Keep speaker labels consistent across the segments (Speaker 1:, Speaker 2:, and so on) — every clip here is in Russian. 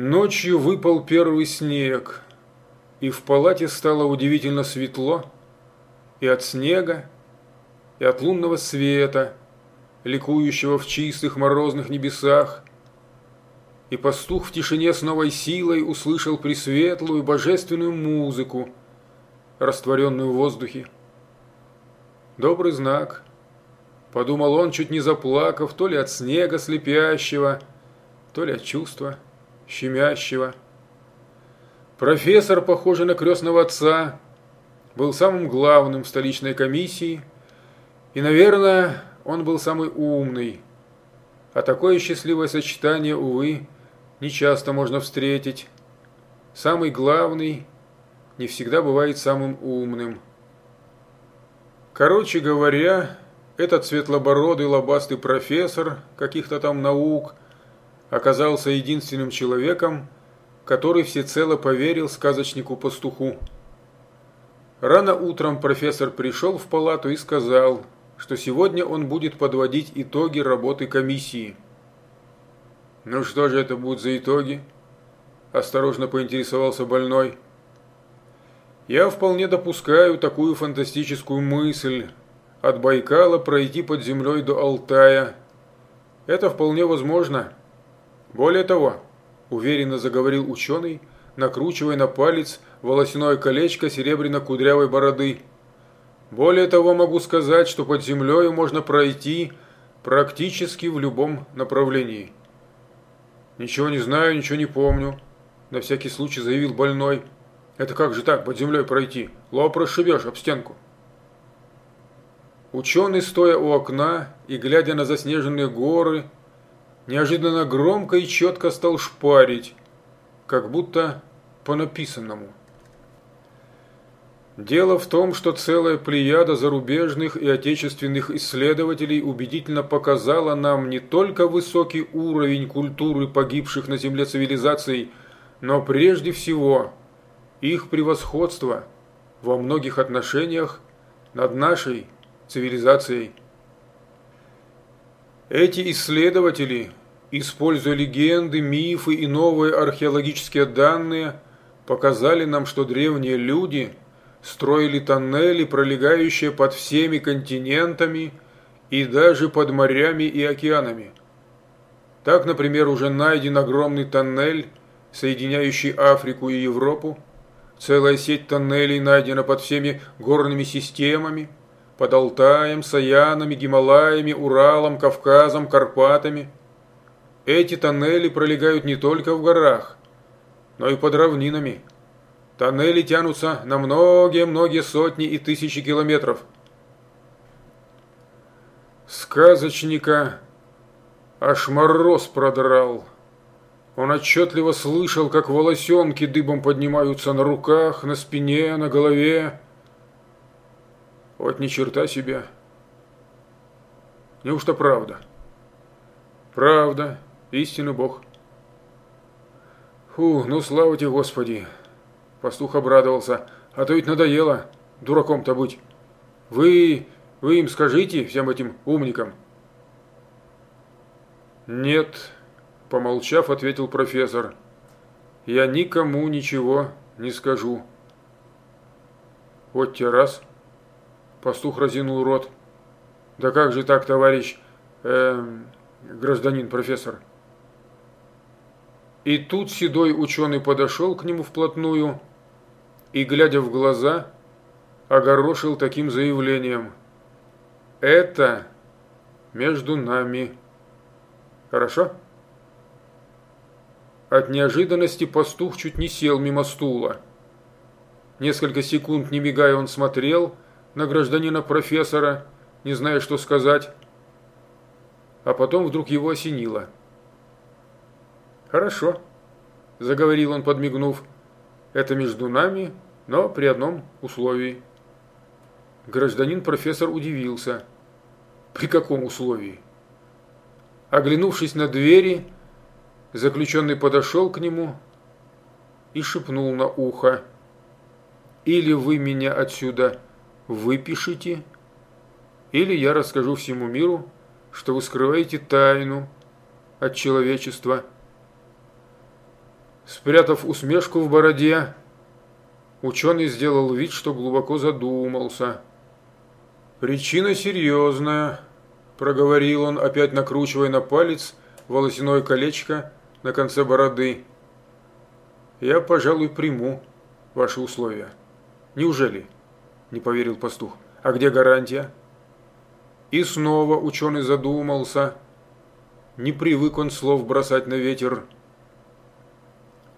Speaker 1: Ночью выпал первый снег, и в палате стало удивительно светло, и от снега, и от лунного света, ликующего в чистых морозных небесах, и пастух в тишине с новой силой услышал пресветлую божественную музыку, растворенную в воздухе. Добрый знак, подумал он, чуть не заплакав, то ли от снега слепящего, то ли от чувства щемящего. Профессор, похожий на крестного отца, был самым главным в столичной комиссии, и, наверное, он был самый умный. А такое счастливое сочетание, увы, нечасто можно встретить. Самый главный не всегда бывает самым умным. Короче говоря, этот светлобородый лобастый профессор каких-то там наук оказался единственным человеком, который всецело поверил сказочнику-пастуху. Рано утром профессор пришел в палату и сказал, что сегодня он будет подводить итоги работы комиссии. «Ну что же это будут за итоги?» – осторожно поинтересовался больной. «Я вполне допускаю такую фантастическую мысль – от Байкала пройти под землей до Алтая. Это вполне возможно. Более того, уверенно заговорил ученый, накручивая на палец волосяное колечко серебряно-кудрявой бороды. Более того, могу сказать, что под землей можно пройти практически в любом направлении. Ничего не знаю, ничего не помню, на всякий случай заявил больной. Это как же так, под землей пройти? Лоб расшибешь об стенку. Ученый, стоя у окна и глядя на заснеженные горы, неожиданно громко и четко стал шпарить, как будто по написанному. Дело в том, что целая плеяда зарубежных и отечественных исследователей убедительно показала нам не только высокий уровень культуры погибших на Земле цивилизаций, но прежде всего их превосходство во многих отношениях над нашей цивилизацией. Эти исследователи используя легенды, мифы и новые археологические данные, показали нам, что древние люди строили тоннели, пролегающие под всеми континентами и даже под морями и океанами. Так, например, уже найден огромный тоннель, соединяющий Африку и Европу. Целая сеть тоннелей найдена под всеми горными системами, под Алтаем, Саянами, Гималаями, Уралом, Кавказом, Карпатами – эти тоннели пролегают не только в горах, но и под равнинами. Тоннели тянутся на многие-многие сотни и тысячи километров. Сказочника аж мороз продрал. Он отчетливо слышал, как волосенки дыбом поднимаются на руках, на спине, на голове. Вот ни черта себе. Неужто правда? Правда истинный Бог. Фу, ну слава тебе, Господи. Пастух обрадовался. А то ведь надоело дураком-то быть. Вы, вы им скажите, всем этим умникам. Нет, помолчав, ответил профессор. Я никому ничего не скажу. Вот те раз. Пастух разинул рот. Да как же так, товарищ, э, гражданин профессор? И тут седой ученый подошел к нему вплотную и, глядя в глаза, огорошил таким заявлением. «Это между нами. Хорошо?» От неожиданности пастух чуть не сел мимо стула. Несколько секунд, не мигая, он смотрел на гражданина профессора, не зная, что сказать. А потом вдруг его осенило – «Хорошо», – заговорил он, подмигнув. «Это между нами, но при одном условии». Гражданин-профессор удивился. «При каком условии?» Оглянувшись на двери, заключенный подошел к нему и шепнул на ухо. «Или вы меня отсюда выпишите, или я расскажу всему миру, что вы скрываете тайну от человечества». Спрятав усмешку в бороде, ученый сделал вид, что глубоко задумался. «Причина серьезная», – проговорил он, опять накручивая на палец волосяное колечко на конце бороды. «Я, пожалуй, приму ваши условия». «Неужели?» – не поверил пастух. «А где гарантия?» И снова ученый задумался. Не привык он слов бросать на ветер.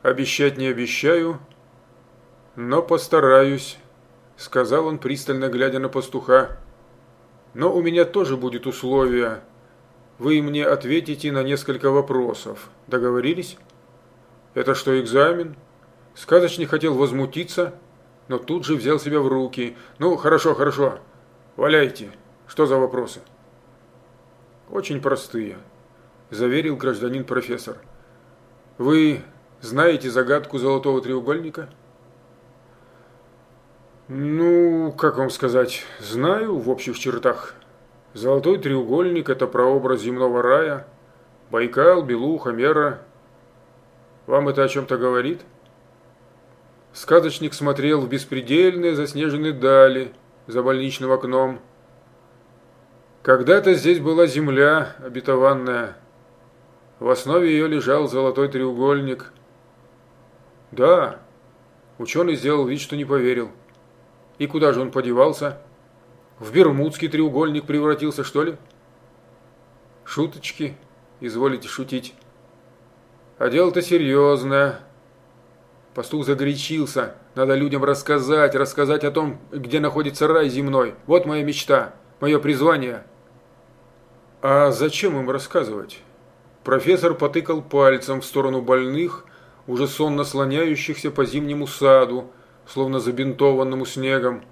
Speaker 1: «Обещать не обещаю, но постараюсь», — сказал он, пристально глядя на пастуха. «Но у меня тоже будет условие. Вы мне ответите на несколько вопросов. Договорились?» «Это что, экзамен?» Сказочник хотел возмутиться, но тут же взял себя в руки. «Ну, хорошо, хорошо. Валяйте. Что за вопросы?» «Очень простые», – заверил гражданин профессор. «Вы знаете загадку золотого треугольника?» «Ну, как вам сказать, знаю в общих чертах. Золотой треугольник – это прообраз земного рая. Байкал, Белуха, Мера. Вам это о чем-то говорит?» Сказочник смотрел в беспредельные заснеженные дали за больничным окном. Когда-то здесь была земля обетованная. В основе ее лежал золотой треугольник. Да, ученый сделал вид, что не поверил. И куда же он подевался? В Бермудский треугольник превратился, что ли? Шуточки, изволите шутить. А дело-то серьезное. Пастух загорячился. Надо людям рассказать, рассказать о том, где находится рай земной. Вот моя мечта, мое призвание. А зачем им рассказывать? Профессор потыкал пальцем в сторону больных, уже сонно слоняющихся по зимнему саду, словно забинтованному снегом.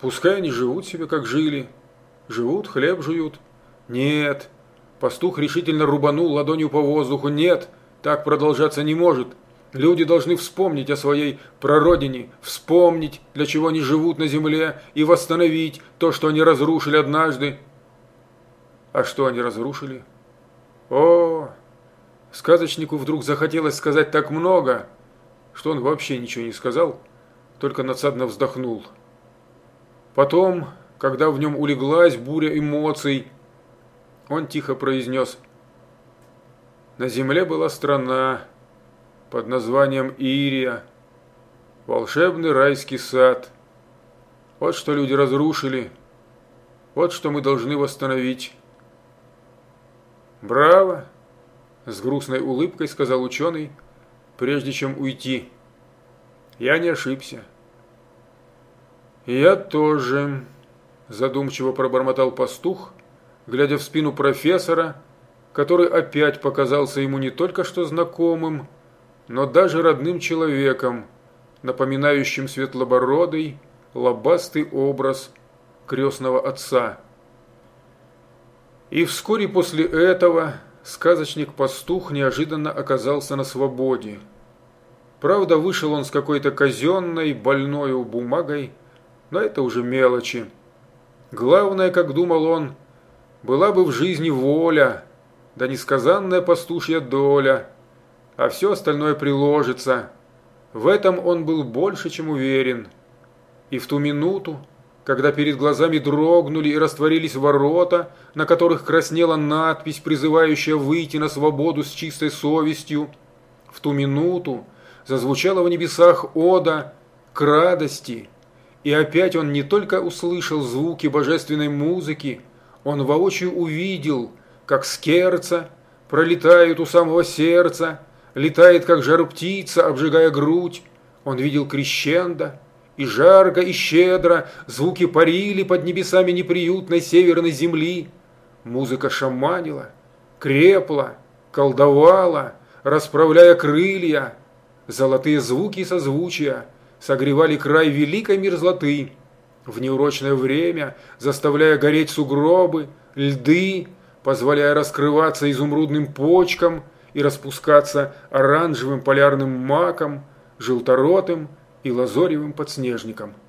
Speaker 1: Пускай они живут себе, как жили. Живут, хлеб жуют. Нет. Пастух решительно рубанул ладонью по воздуху. Нет, так продолжаться не может. Люди должны вспомнить о своей прародине, вспомнить, для чего они живут на земле, и восстановить то, что они разрушили однажды. А что они разрушили? О, сказочнику вдруг захотелось сказать так много, что он вообще ничего не сказал, только надсадно вздохнул. Потом, когда в нем улеглась буря эмоций, он тихо произнес «На земле была страна, под названием Ирия, волшебный райский сад. Вот что люди разрушили, вот что мы должны восстановить. Браво! С грустной улыбкой сказал ученый, прежде чем уйти. Я не ошибся. Я тоже, задумчиво пробормотал пастух, глядя в спину профессора, который опять показался ему не только что знакомым, но даже родным человеком, напоминающим светлобородый, лобастый образ крестного отца. И вскоре после этого сказочник-пастух неожиданно оказался на свободе. Правда, вышел он с какой-то казенной, больной бумагой, но это уже мелочи. Главное, как думал он, была бы в жизни воля, да несказанная пастушья доля – а все остальное приложится. В этом он был больше, чем уверен. И в ту минуту, когда перед глазами дрогнули и растворились ворота, на которых краснела надпись, призывающая выйти на свободу с чистой совестью, в ту минуту зазвучала в небесах ода к радости, и опять он не только услышал звуки божественной музыки, он воочию увидел, как скерца пролетают у самого сердца, летает, как жар птица, обжигая грудь. Он видел крещендо, и жарко, и щедро звуки парили под небесами неприютной северной земли. Музыка шаманила, крепла, колдовала, расправляя крылья. Золотые звуки и созвучия согревали край великой мерзлоты. В неурочное время, заставляя гореть сугробы, льды, позволяя раскрываться изумрудным почкам – и распускаться оранжевым полярным маком, желторотым и лазоревым подснежником –